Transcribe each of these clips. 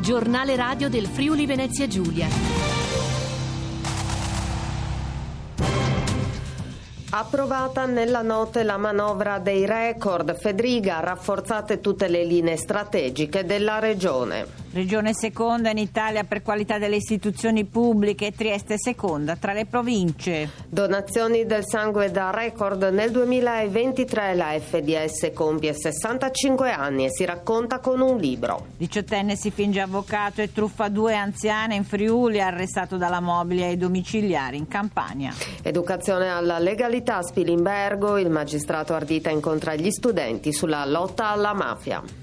Giornale radio del Friuli Venezia Giulia. Approvata nella notte la manovra dei record. Fedriga, rafforzate tutte le linee strategiche della regione. Regione seconda in Italia per qualità delle istituzioni pubbliche, Trieste seconda tra le province. Donazioni del sangue da record. Nel 2023 la FDS compie 65 anni e si racconta con un libro. Diciottenne si finge avvocato e truffa due anziane in Friuli, arrestato dalla mobile ai domiciliari in Campania. Educazione alla legalità a Spilimbergo, il magistrato Ardita incontra gli studenti sulla lotta alla mafia.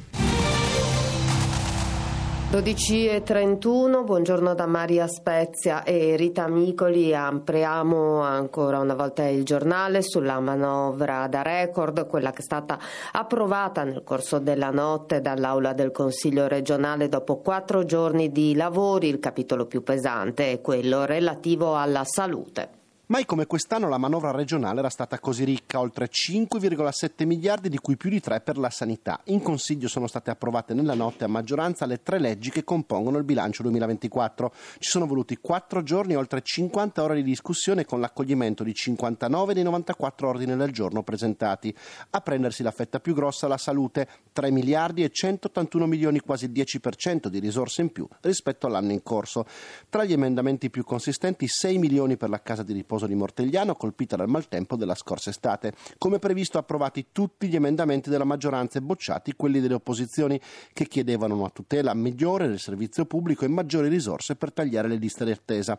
12.31, buongiorno da Maria Spezia e Rita Micoli. Apriamo ancora una volta il giornale sulla manovra da record, quella che è stata approvata nel corso della notte dall'Aula del Consiglio regionale dopo quattro giorni di lavori. Il capitolo più pesante è quello relativo alla salute. Mai come quest'anno la manovra regionale era stata così ricca, oltre 5,7 miliardi, di cui più di 3 per la sanità. In Consiglio sono state approvate nella notte a maggioranza le tre leggi che compongono il bilancio 2024. Ci sono voluti 4 giorni e oltre 50 ore di discussione con l'accoglimento di 59 dei 94 ordini del giorno presentati. A prendersi la fetta più grossa la salute, 3 miliardi e 181 milioni, quasi il 10% di risorse in più rispetto all'anno in corso. Tra gli emendamenti più consistenti, 6 milioni per la casa di riposo di Mortegliano colpita dal maltempo della scorsa estate. Come previsto approvati tutti gli emendamenti della maggioranza e bocciati quelli delle opposizioni che chiedevano una tutela migliore del servizio pubblico e maggiori risorse per tagliare le liste di attesa.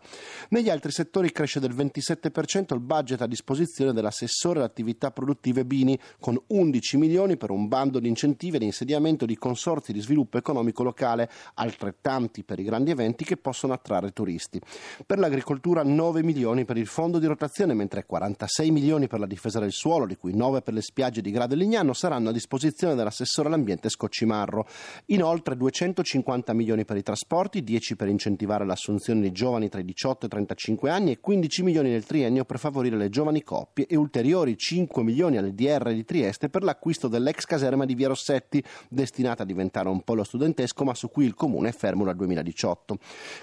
Negli altri settori cresce del 27% il budget a disposizione dell'assessore alle attività produttive Bini con 11 milioni per un bando di incentivi e di insediamento di consorzi di sviluppo economico locale, altrettanti per i grandi eventi che possono attrarre turisti. Per l'agricoltura 9 milioni per il fondo fondo di rotazione, mentre 46 milioni per la difesa del suolo, di cui 9 per le spiagge di Grado e Lignano, saranno a disposizione dell'assessore all'ambiente Scoccimarro. Inoltre 250 milioni per i trasporti, 10 per incentivare l'assunzione di giovani tra i 18 e i 35 anni e 15 milioni nel triennio per favorire le giovani coppie e ulteriori 5 milioni alle DR di Trieste per l'acquisto dell'ex caserma di Via Rossetti, destinata a diventare un polo studentesco ma su cui il comune è fermo dal 2018.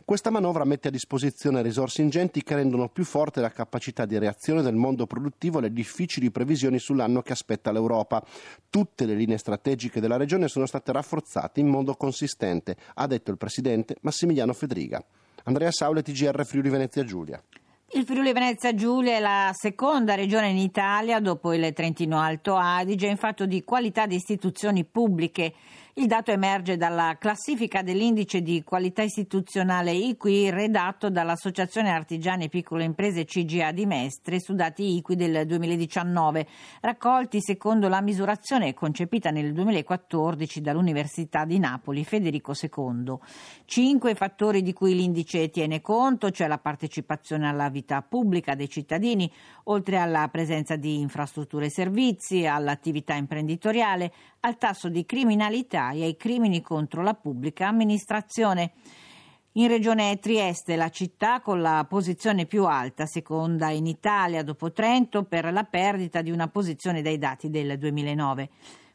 Questa manovra mette a disposizione risorse ingenti che rendono più forte la capacità di reazione del mondo produttivo alle difficili previsioni sull'anno che aspetta l'Europa. Tutte le linee strategiche della regione sono state rafforzate in modo consistente, ha detto il presidente Massimiliano Fedriga. Andrea Saule, TGR Friuli Venezia Giulia. Il Friuli Venezia Giulia è la seconda regione in Italia, dopo il Trentino Alto Adige, in fatto di qualità di istituzioni pubbliche. Il dato emerge dalla classifica dell'indice di qualità istituzionale IQI redatto dall'Associazione Artigiani e Piccole Imprese CGA di Mestre su dati IQI del 2019, raccolti secondo la misurazione concepita nel 2014 dall'Università di Napoli Federico II. Cinque fattori di cui l'indice tiene conto, cioè la partecipazione alla vita pubblica dei cittadini, oltre alla presenza di infrastrutture e servizi, all'attività imprenditoriale, al tasso di criminalità e ai crimini contro la pubblica amministrazione. In regione Trieste, la città con la posizione più alta, seconda in Italia dopo Trento, per la perdita di una posizione dai dati del 2009.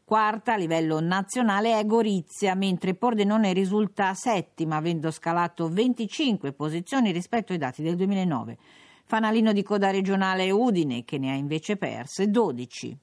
Quarta a livello nazionale è Gorizia, mentre Pordenone risulta settima, avendo scalato 25 posizioni rispetto ai dati del 2009. Fanalino di coda regionale Udine, che ne ha invece perse 12.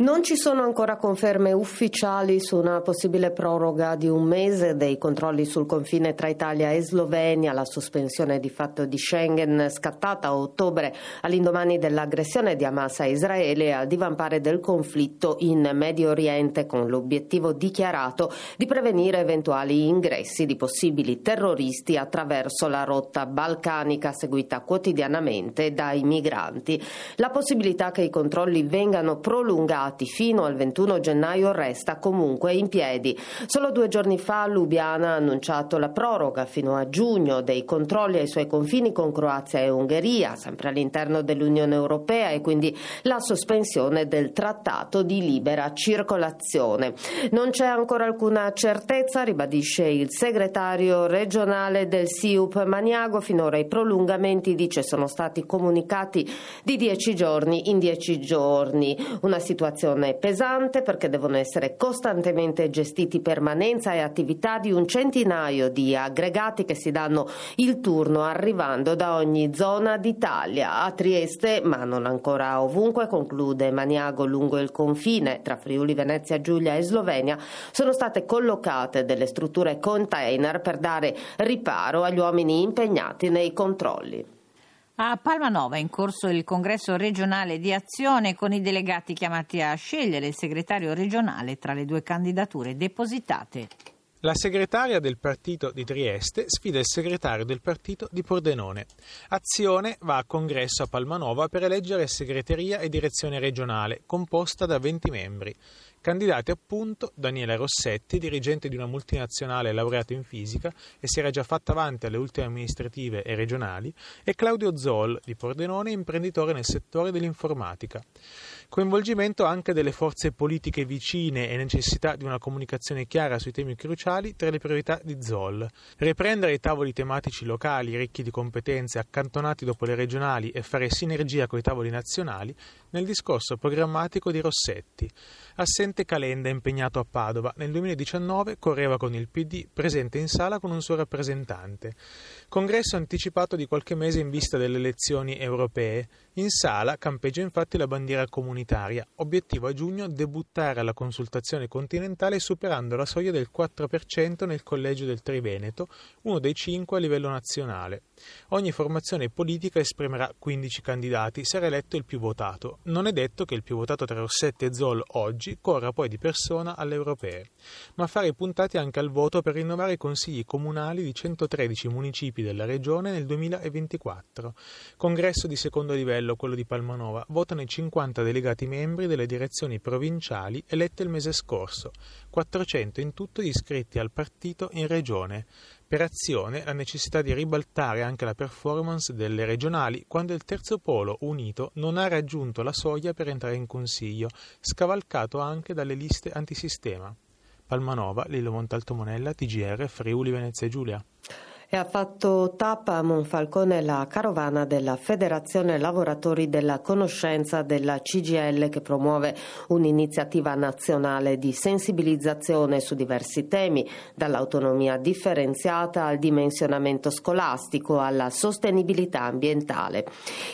Non ci sono ancora conferme ufficiali su una possibile proroga di un mese dei controlli sul confine tra Italia e Slovenia, la sospensione di fatto di Schengen scattata a ottobre all'indomani dell'aggressione di Hamas a Israele e al divampare del conflitto in Medio Oriente con l'obiettivo dichiarato di prevenire eventuali ingressi di possibili terroristi attraverso la rotta balcanica seguita quotidianamente dai migranti. La possibilità che i controlli vengano prolungati bloccati fino al 21 gennaio resta comunque in piedi. Solo due giorni fa Lubiana ha annunciato la proroga fino a giugno dei controlli ai suoi confini con Croazia e Ungheria, sempre all'interno dell'Unione Europea e quindi la sospensione del trattato di libera circolazione. Non c'è ancora alcuna certezza, ribadisce il segretario regionale del SIUP Maniago, finora i prolungamenti dice sono stati comunicati di dieci giorni in dieci giorni, una situazione un'operazione pesante perché devono essere costantemente gestiti permanenza e attività di un centinaio di aggregati che si danno il turno arrivando da ogni zona d'Italia. A Trieste, ma non ancora ovunque, conclude Maniago lungo il confine tra Friuli, Venezia Giulia e Slovenia, sono state collocate delle strutture container per dare riparo agli uomini impegnati nei controlli. A Palmanova è in corso il congresso regionale di azione con i delegati chiamati a scegliere il segretario regionale tra le due candidature depositate. La segretaria del partito di Trieste sfida il segretario del partito di Pordenone. Azione va a congresso a Palmanova per eleggere segreteria e direzione regionale, composta da 20 membri. Candidati appunto Daniele Rossetti, dirigente di una multinazionale laureato in fisica e si era già fatta avanti alle ultime amministrative e regionali, e Claudio Zoll di Pordenone, imprenditore nel settore dell'informatica. Coinvolgimento anche delle forze politiche vicine e necessità di una comunicazione chiara sui temi cruciali tra le priorità di Zoll. Riprendere i tavoli tematici locali ricchi di competenze accantonati dopo le regionali e fare sinergia con i tavoli nazionali nel discorso programmatico di Rossetti. Assente Calenda impegnato a Padova, nel 2019 correva con il PD, presente in sala con un suo rappresentante. Congresso anticipato di qualche mese in vista delle elezioni europee. In sala campeggia infatti la bandiera comunitaria. Obiettivo a giugno debuttare alla consultazione continentale superando la soglia del 4% nel collegio del Triveneto, uno dei cinque a livello nazionale. Ogni formazione politica esprimerà 15 candidati, sarà eletto il più votato. Non è detto che il più votato tra Rossetti e Zoll oggi corra poi di persona alle europee, ma fare puntati anche al voto per rinnovare i consigli comunali di 113 municipi della regione nel 2024. Congresso di secondo livello, quello di Palmanova, votano i 50 delegati membri delle direzioni provinciali elette il mese scorso, 400 in tutto iscritti al partito in regione. Per azione la necessità di ribaltare anche la performance delle regionali quando il terzo polo unito non ha raggiunto la soglia per entrare in consiglio, scavalcato anche dalle liste antisistema. Palmanova, Lillo Montalto Monella, TGR, Friuli Venezia Giulia e ha fatto tappa a Monfalcone la carovana della Federazione Lavoratori della Conoscenza della CGL che promuove un'iniziativa nazionale di sensibilizzazione su diversi temi, dall'autonomia differenziata al dimensionamento scolastico alla sostenibilità ambientale.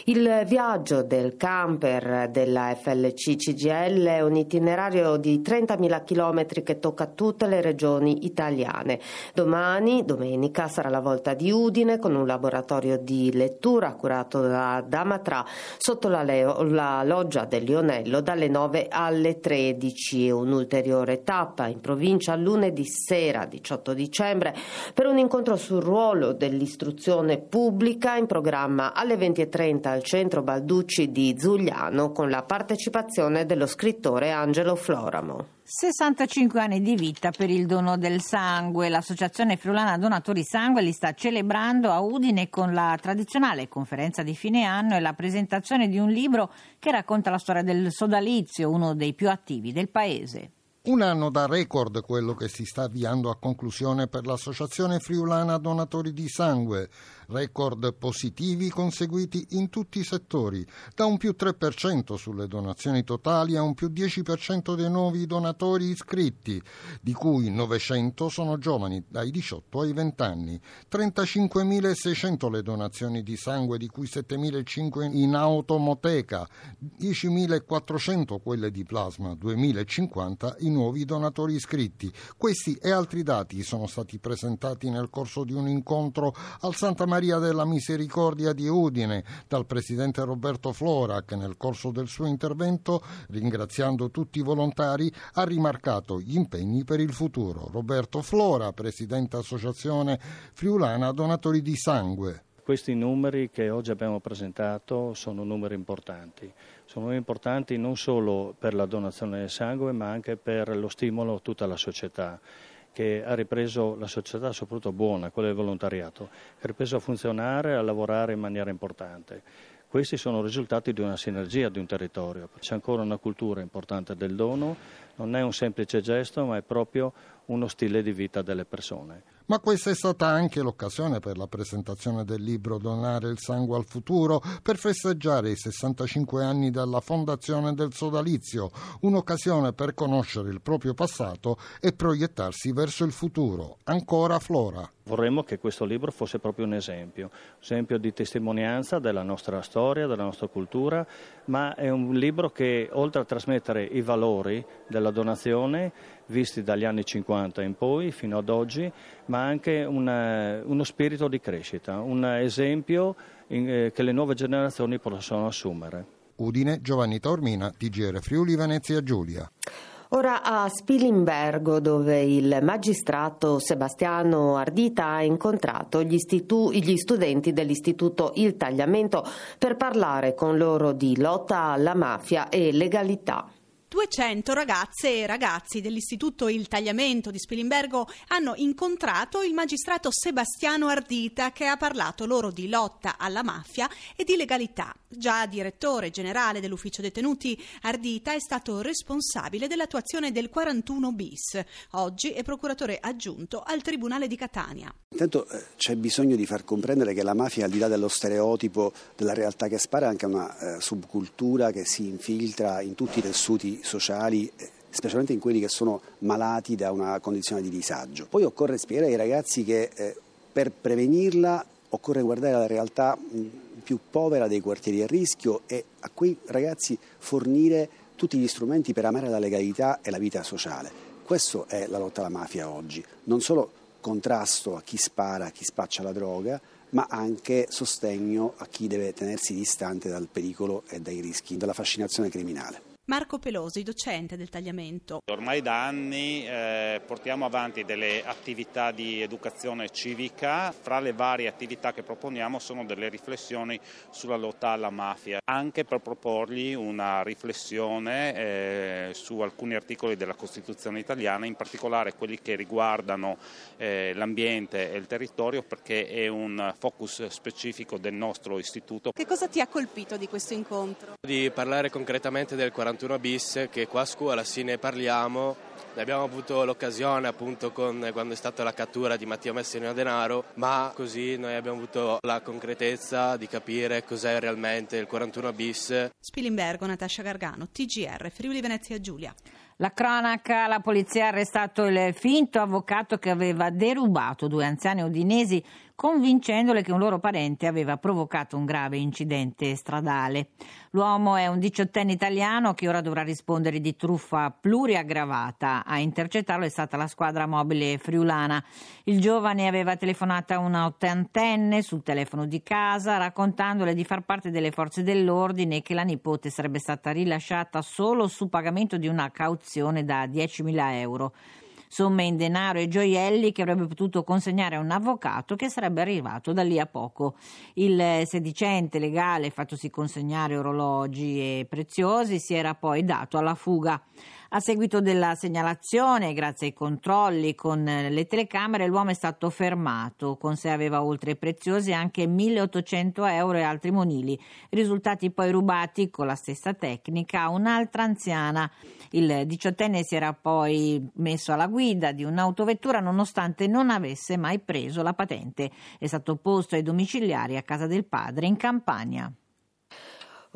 Il viaggio del camper della FLC CGL è un itinerario di 30.000 km che tocca tutte le regioni italiane. Domani, domenica, sarà la volta di Udine con un laboratorio di lettura curato da Damatra sotto la, leo, la loggia del Lionello dalle 9 alle 13 e un'ulteriore tappa in provincia lunedì sera 18 dicembre per un incontro sul ruolo dell'istruzione pubblica in programma alle 20.30 al centro Balducci di Zugliano con la partecipazione dello scrittore Angelo Floramo. 65 anni di vita per il dono del sangue. L'Associazione Friulana Donatori Sangue li sta celebrando a Udine con la tradizionale conferenza di fine anno e la presentazione di un libro che racconta la storia del sodalizio, uno dei più attivi del paese. Un anno da record quello che si sta avviando a conclusione per l'Associazione Friulana Donatori di Sangue, record positivi conseguiti in tutti i settori, da un più 3% sulle donazioni totali a un più 10% dei nuovi donatori iscritti, di cui 900 sono giovani dai 18 ai 20 anni, 35.600 le donazioni di sangue, di cui 7.500 in automoteca, 10.400 quelle di plasma, 2.050 in nuovi donatori iscritti. Questi e altri dati sono stati presentati nel corso di un incontro al Santa Maria della Misericordia di Udine dal presidente Roberto Flora che nel corso del suo intervento, ringraziando tutti i volontari, ha rimarcato gli impegni per il futuro. Roberto Flora, presidente Associazione Friulana Donatori di Sangue. Questi numeri che oggi abbiamo presentato sono numeri importanti, sono importanti non solo per la donazione del sangue ma anche per lo stimolo a tutta la società che ha ripreso la società soprattutto buona, quella del volontariato, che ha ripreso a funzionare e a lavorare in maniera importante. Questi sono risultati di una sinergia di un territorio. C'è ancora una cultura importante del dono, non è un semplice gesto ma è proprio uno stile di vita delle persone. Ma questa è stata anche l'occasione per la presentazione del libro Donare il sangue al futuro per festeggiare i 65 anni dalla fondazione del sodalizio, un'occasione per conoscere il proprio passato e proiettarsi verso il futuro. Ancora Flora. Vorremmo che questo libro fosse proprio un esempio, un esempio di testimonianza della nostra storia, della nostra cultura, ma è un libro che oltre a trasmettere i valori della donazione visti dagli anni 50 in poi fino ad oggi, ma anche una, uno spirito di crescita, un esempio in, eh, che le nuove generazioni possono assumere. Udine, Giovanni Taormina, TGR Friuli, Venezia Giulia. Ora a Spilimbergo, dove il magistrato Sebastiano Ardita ha incontrato gli, istitu- gli, studenti dell'Istituto Il Tagliamento per parlare con loro di lotta alla mafia e legalità. 200 ragazze e ragazzi dell'Istituto Il Tagliamento di Spilimbergo hanno incontrato il magistrato Sebastiano Ardita che ha parlato loro di lotta alla mafia e di legalità. Già direttore generale dell'ufficio detenuti, Ardita è stato responsabile dell'attuazione del 41 bis. Oggi è procuratore aggiunto al Tribunale di Catania. Intanto eh, c'è bisogno di far comprendere che la mafia, al di là dello stereotipo della realtà che spara, è anche una eh, subcultura che si infiltra in tutti i tessuti sociali eh, specialmente in quelli che sono malati da una condizione di disagio. Poi occorre spiegare ai ragazzi che eh, per prevenirla occorre guardare la realtà più povera dei quartieri a rischio e a quei ragazzi fornire tutti gli strumenti per amare la legalità e la vita sociale. Questa è la lotta alla mafia oggi, non solo contrasto a chi spara, a chi spaccia la droga, ma anche sostegno a chi deve tenersi distante dal pericolo e dai rischi della fascinazione criminale. Marco Pelosi, docente del tagliamento. Ormai da anni eh, portiamo avanti delle attività di educazione civica, fra le varie attività che proponiamo sono delle riflessioni sulla lotta alla mafia, anche per proporgli una riflessione eh, su alcuni articoli della Costituzione italiana, in particolare quelli che riguardano eh, l'ambiente e il territorio perché è un focus specifico del nostro istituto. Che cosa ti ha colpito di questo incontro? Di parlare concretamente del 40 41 bis che qua a scuola sì ne parliamo ne abbiamo avuto l'occasione appunto con, quando è stata la cattura di Mattia Messina Denaro, ma così noi abbiamo avuto la concretezza di capire cos'è realmente il 41 bis. Spilimbergo, Natascia Gargano, TGR, Friuli Venezia Giulia. La cronaca, la polizia ha arrestato il finto avvocato che aveva derubato due anziani udinesi convincendole che un loro parente aveva provocato un grave incidente stradale. L'uomo è un diciottenne italiano che ora dovrà rispondere di truffa pluriaggravata. A intercettarlo è stata la squadra mobile friulana. Il giovane aveva telefonato a una ottantenne sul telefono di casa raccontandole di far parte delle forze dell'ordine e che la nipote sarebbe stata rilasciata solo su pagamento di una cauzione da 10.000 euro somme in denaro e gioielli che avrebbe potuto consegnare a un avvocato che sarebbe arrivato da lì a poco. Il sedicente legale, fattosi consegnare orologi e preziosi, si era poi dato alla fuga. A seguito della segnalazione, grazie ai controlli con le telecamere, l'uomo è stato fermato. Con sé aveva oltre preziosi anche 1800 euro e altri monili, risultati poi rubati con la stessa tecnica a un'altra anziana. Il diciottenne si era poi messo alla guida di un'autovettura nonostante non avesse mai preso la patente. È stato posto ai domiciliari a casa del padre in Campania.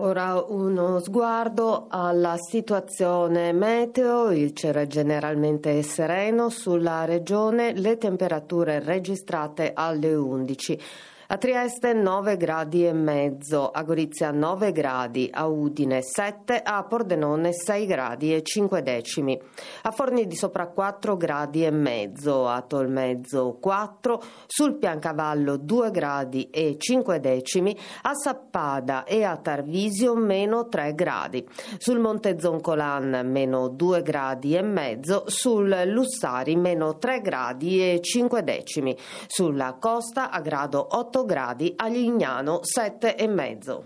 Ora uno sguardo alla situazione meteo, il cielo è generalmente sereno sulla regione, le temperature registrate alle 11. A Trieste 9 gradi e mezzo, a Gorizia 9 gradi, a Udine 7, a Pordenone 6 gradi e 5 decimi, a Forni di Sopra 4 gradi e mezzo, a Tolmezzo 4, sul Piancavallo 2 gradi e 5 decimi, a Sappada e a Tarvisio meno 3 gradi, sul Monte Zoncolan meno 2 gradi e mezzo, sul Lussari meno 3 gradi e 5 decimi, sulla costa a grado 8 8 gradi, a Lignano 7,5.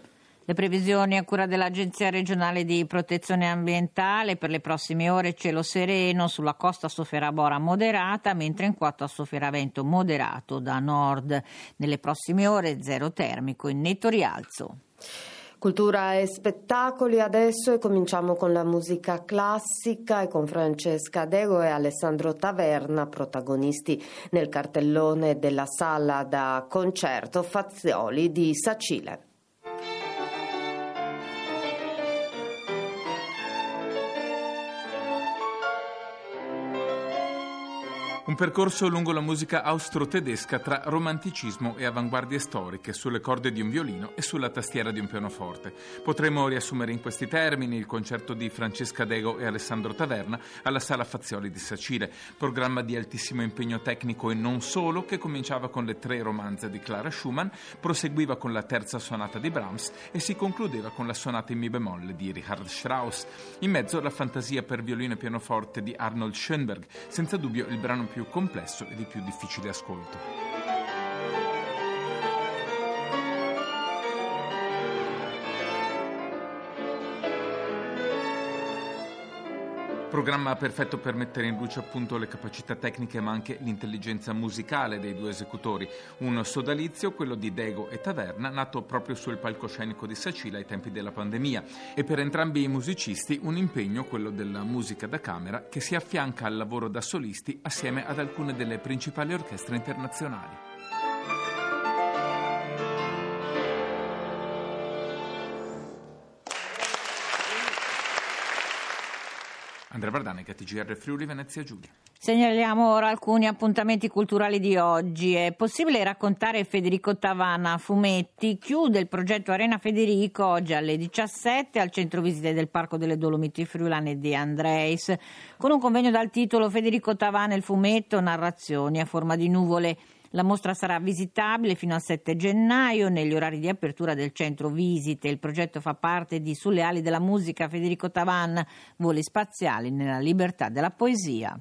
Le previsioni a cura dell'Agenzia regionale di protezione ambientale per le prossime ore cielo sereno sulla costa sofferà bora moderata, mentre in quota sofferà vento moderato da nord. Nelle prossime ore zero termico in netto rialzo. Cultura e spettacoli adesso e cominciamo con la musica classica e con Francesca Dego e Alessandro Taverna, protagonisti nel cartellone della sala da concerto Fazioli di Sacile. Un percorso lungo la musica austro-tedesca tra romanticismo e avanguardie storiche, sulle corde di un violino e sulla tastiera di un pianoforte. Potremmo riassumere in questi termini il concerto di Francesca Dego e Alessandro Taverna alla Sala Fazioli di Sacile, programma di altissimo impegno tecnico e non solo, che cominciava con le tre romanze di Clara Schumann, proseguiva con la terza sonata di Brahms e si concludeva con la sonata in mi bemolle di Richard Strauss. In mezzo la fantasia per violino e pianoforte di Arnold Schoenberg, senza dubbio il brano più più complesso e di più difficile ascolto. Programma perfetto per mettere in luce appunto le capacità tecniche ma anche l'intelligenza musicale dei due esecutori. Un sodalizio, quello di Dego e Taverna, nato proprio sul palcoscenico di Sacila ai tempi della pandemia. E per entrambi i musicisti un impegno, quello della musica da camera, che si affianca al lavoro da solisti assieme ad alcune delle principali orchestre internazionali. Andrea Bardanica, TGR Friuli, Venezia Giulia. Segnaliamo ora alcuni appuntamenti culturali di oggi. È possibile raccontare Federico Tavana fumetti. Chiude il progetto Arena Federico oggi alle 17 al centro visite del Parco delle Dolomiti Friulane di Andreis con un convegno dal titolo Federico Tavana il fumetto, narrazioni a forma di nuvole. La mostra sarà visitabile fino al 7 gennaio negli orari di apertura del centro visite. Il progetto fa parte di Sulle ali della musica Federico Tavan, voli spaziali nella libertà della poesia.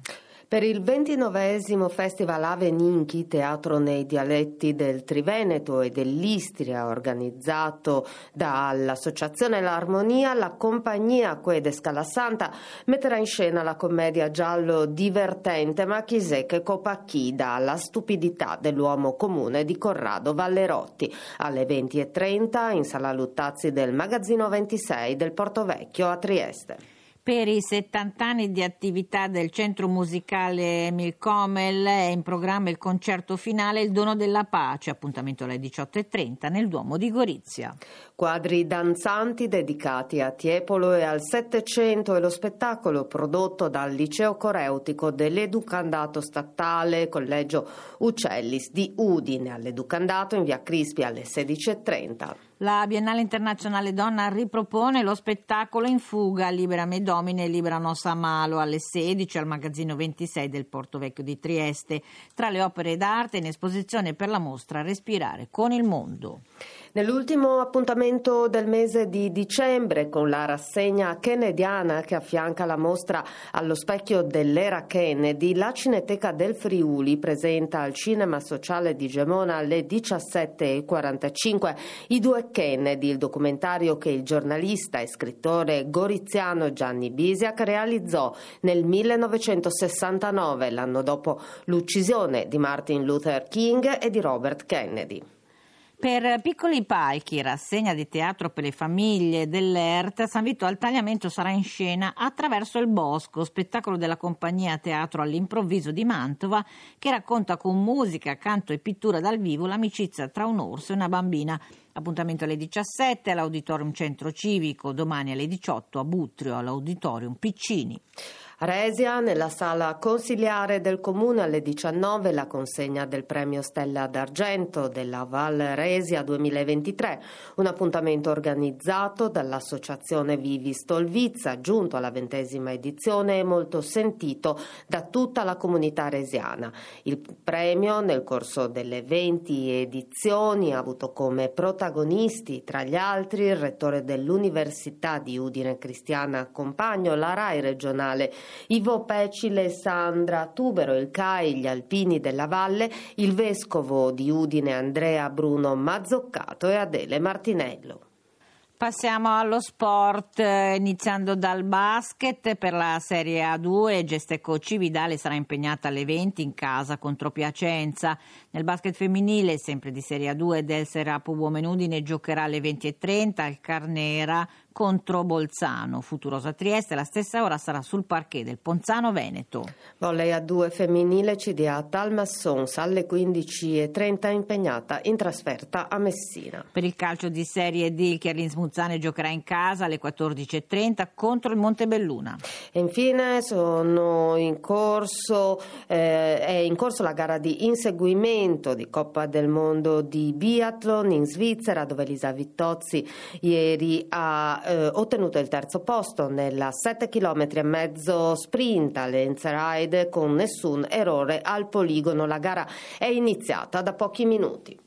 Per il ventinovesimo Festival Ave Ninchi, teatro nei dialetti del Triveneto e dell'Istria, organizzato dall'Associazione L'Armonia, la compagnia Quede Scala Santa metterà in scena la commedia giallo divertente Ma chi se che copacchida la stupidità dell'uomo comune di Corrado Vallerotti alle 20.30 in sala Luttazzi del Magazzino 26 del Porto Vecchio a Trieste. Per i 70 anni di attività del centro musicale Emil Comel è in programma il concerto finale Il dono della pace, appuntamento alle 18.30 nel Duomo di Gorizia. Quadri danzanti dedicati a Tiepolo e al Settecento e lo spettacolo prodotto dal Liceo Coreutico dell'Educandato Statale Collegio Uccellis di Udine all'Educandato in via Crispi alle 16.30. La Biennale Internazionale Donna ripropone lo spettacolo in fuga Libera Me Domine e Libera Nossa Malo alle 16 al magazzino 26 del Porto Vecchio di Trieste. Tra le opere d'arte in esposizione per la mostra Respirare con il mondo. Nell'ultimo appuntamento del mese di dicembre con la rassegna kennediana che affianca la mostra allo specchio dell'era Kennedy, la Cineteca del Friuli presenta al Cinema Sociale di Gemona alle 17.45 i due Kennedy, il documentario che il giornalista e scrittore goriziano Gianni Bisiak realizzò nel 1969, l'anno dopo l'uccisione di Martin Luther King e di Robert Kennedy. Per Piccoli Palchi, rassegna di teatro per le famiglie dell'ERT, San Vito al Tagliamento sarà in scena Attraverso il Bosco, spettacolo della compagnia Teatro all'improvviso di Mantova, che racconta con musica, canto e pittura dal vivo l'amicizia tra un orso e una bambina. Appuntamento alle 17 all'Auditorium Centro Civico, domani alle 18 a Butrio all'Auditorium Piccini. Resia, nella sala consiliare del comune alle 19 la consegna del premio Stella d'Argento della Val Resia 2023, un appuntamento organizzato dall'associazione Vivi Stolvizza, giunto alla ventesima edizione e molto sentito da tutta la comunità resiana. Il premio nel corso delle 20 edizioni ha avuto come protagonisti tra gli altri il rettore dell'Università di Udine Cristiana Compagno, la RAI regionale Ivo Pecile, Sandra Tubero, il CAI, gli Alpini della Valle, il Vescovo di Udine Andrea Bruno Mazzoccato e Adele Martinello. Passiamo allo sport, eh, iniziando dal basket per la Serie A2. Gesteco Cividale sarà impegnata alle 20 in casa contro Piacenza. Nel basket femminile, sempre di Serie A2, del Serapo Uomen Udine giocherà alle 20.30 il Carnera contro Bolzano. Futurosa Trieste, alla stessa ora sarà sul parquet del Ponzano Veneto. Volley A2 femminile CDA Talmassons alle 15.30 impegnata in trasferta a Messina. Per il calcio di Serie D, il Smuzzane giocherà in casa alle 14.30 contro il Montebelluna. E infine sono in corso, eh, è in corso la gara di inseguimento di Coppa del Mondo di Biathlon in Svizzera dove Elisa Vittozzi ieri ha eh, ottenuto il terzo posto nella 7 km e mezzo sprint all'Enzeride con nessun errore al poligono. La gara è iniziata da pochi minuti.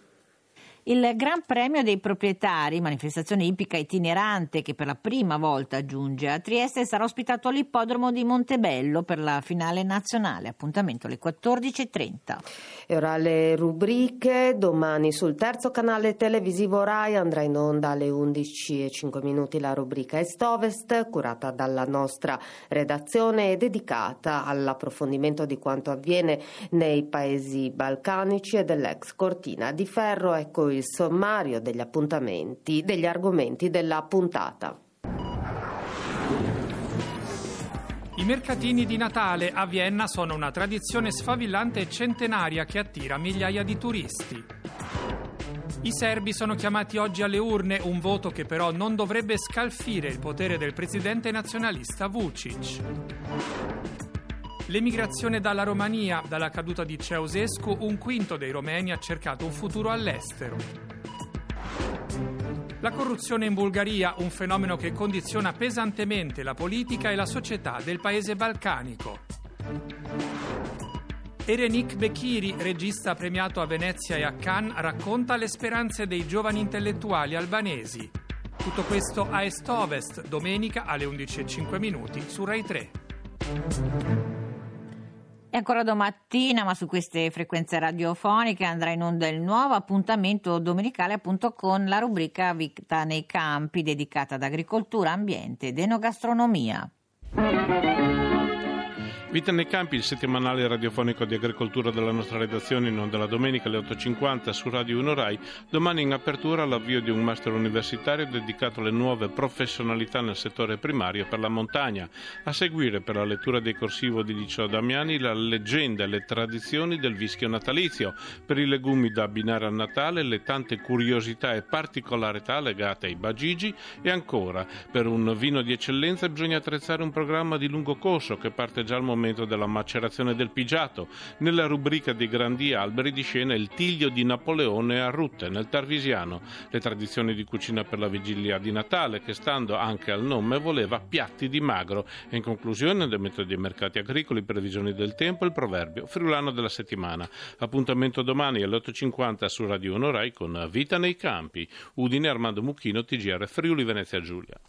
Il Gran Premio dei Proprietari, manifestazione ippica itinerante che per la prima volta giunge a Trieste, sarà ospitato all'ippodromo di Montebello per la finale nazionale. Appuntamento alle 14.30. E ora le rubriche. Domani sul terzo canale televisivo Rai andrà in onda alle 11.05 minuti la rubrica Est-Ovest, curata dalla nostra redazione e dedicata all'approfondimento di quanto avviene nei paesi balcanici e dell'ex cortina di ferro. Ecco il sommario degli appuntamenti, degli argomenti della puntata. I mercatini di Natale a Vienna sono una tradizione sfavillante e centenaria che attira migliaia di turisti. I serbi sono chiamati oggi alle urne, un voto che però non dovrebbe scalfire il potere del presidente nazionalista Vucic. L'emigrazione dalla Romania, dalla caduta di Ceausescu, un quinto dei romeni ha cercato un futuro all'estero. La corruzione in Bulgaria, un fenomeno che condiziona pesantemente la politica e la società del paese balcanico. Erenik Bekiri, regista premiato a Venezia e a Cannes, racconta le speranze dei giovani intellettuali albanesi. Tutto questo a Est-Ovest, domenica alle 11.05 minuti su Rai 3. E ancora domattina, ma su queste frequenze radiofoniche andrà in onda il nuovo appuntamento domenicale appunto con la rubrica Vita nei campi dedicata ad agricoltura, ambiente ed enogastronomia. Vita nei campi, il settimanale radiofonico di agricoltura della nostra redazione in onda la domenica alle 8.50 su Radio 1 Rai. Domani in apertura l'avvio di un master universitario dedicato alle nuove professionalità nel settore primario per la montagna. A seguire per la lettura dei corsivo di Licio Damiani la leggenda e le tradizioni del vischio natalizio. Per i legumi da abbinare al Natale le tante curiosità e particolarità legate ai bagigi e ancora per un vino di eccellenza bisogna attrezzare un programma di lungo corso che parte già al momento momento della macerazione del pigiato. Nella rubrica dei grandi alberi di scena il tiglio di Napoleone a Rutte, nel Tarvisiano, le tradizioni di cucina per la vigilia di Natale, che stando anche al nome voleva piatti di magro. E in conclusione, metodo dei mercati agricoli, previsioni del tempo, il proverbio friulano della settimana. Appuntamento domani alle 8.50 su Radio 1 Rai con Vita nei campi. Udine Armando Mucchino, TGR Friuli Venezia Giulia.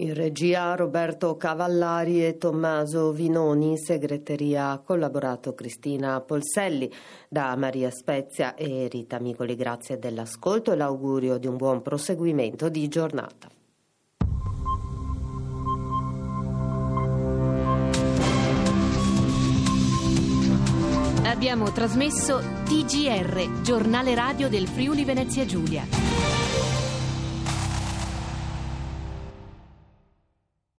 In regia Roberto Cavallari e Tommaso Vinoni, in segreteria collaborato Cristina Polselli, da Maria Spezia e Rita Micoli. Grazie dell'ascolto e l'augurio di un buon proseguimento di giornata. Abbiamo trasmesso TGR, giornale radio del Friuli Venezia Giulia.